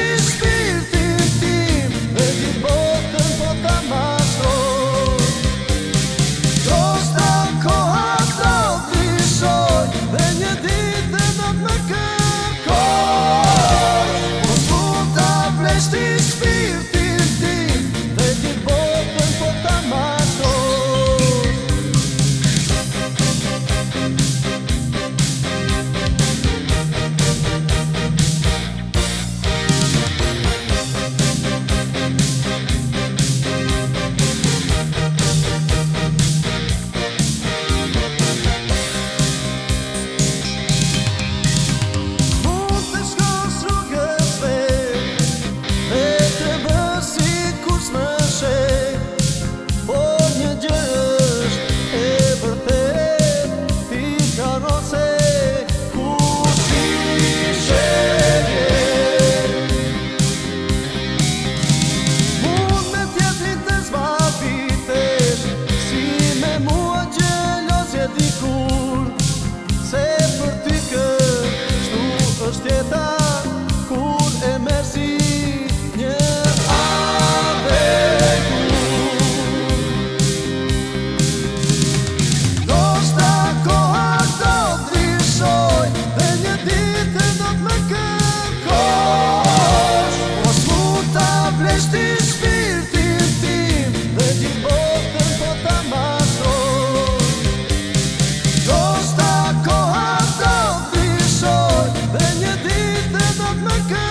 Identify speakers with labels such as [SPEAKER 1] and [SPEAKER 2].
[SPEAKER 1] this. my girl.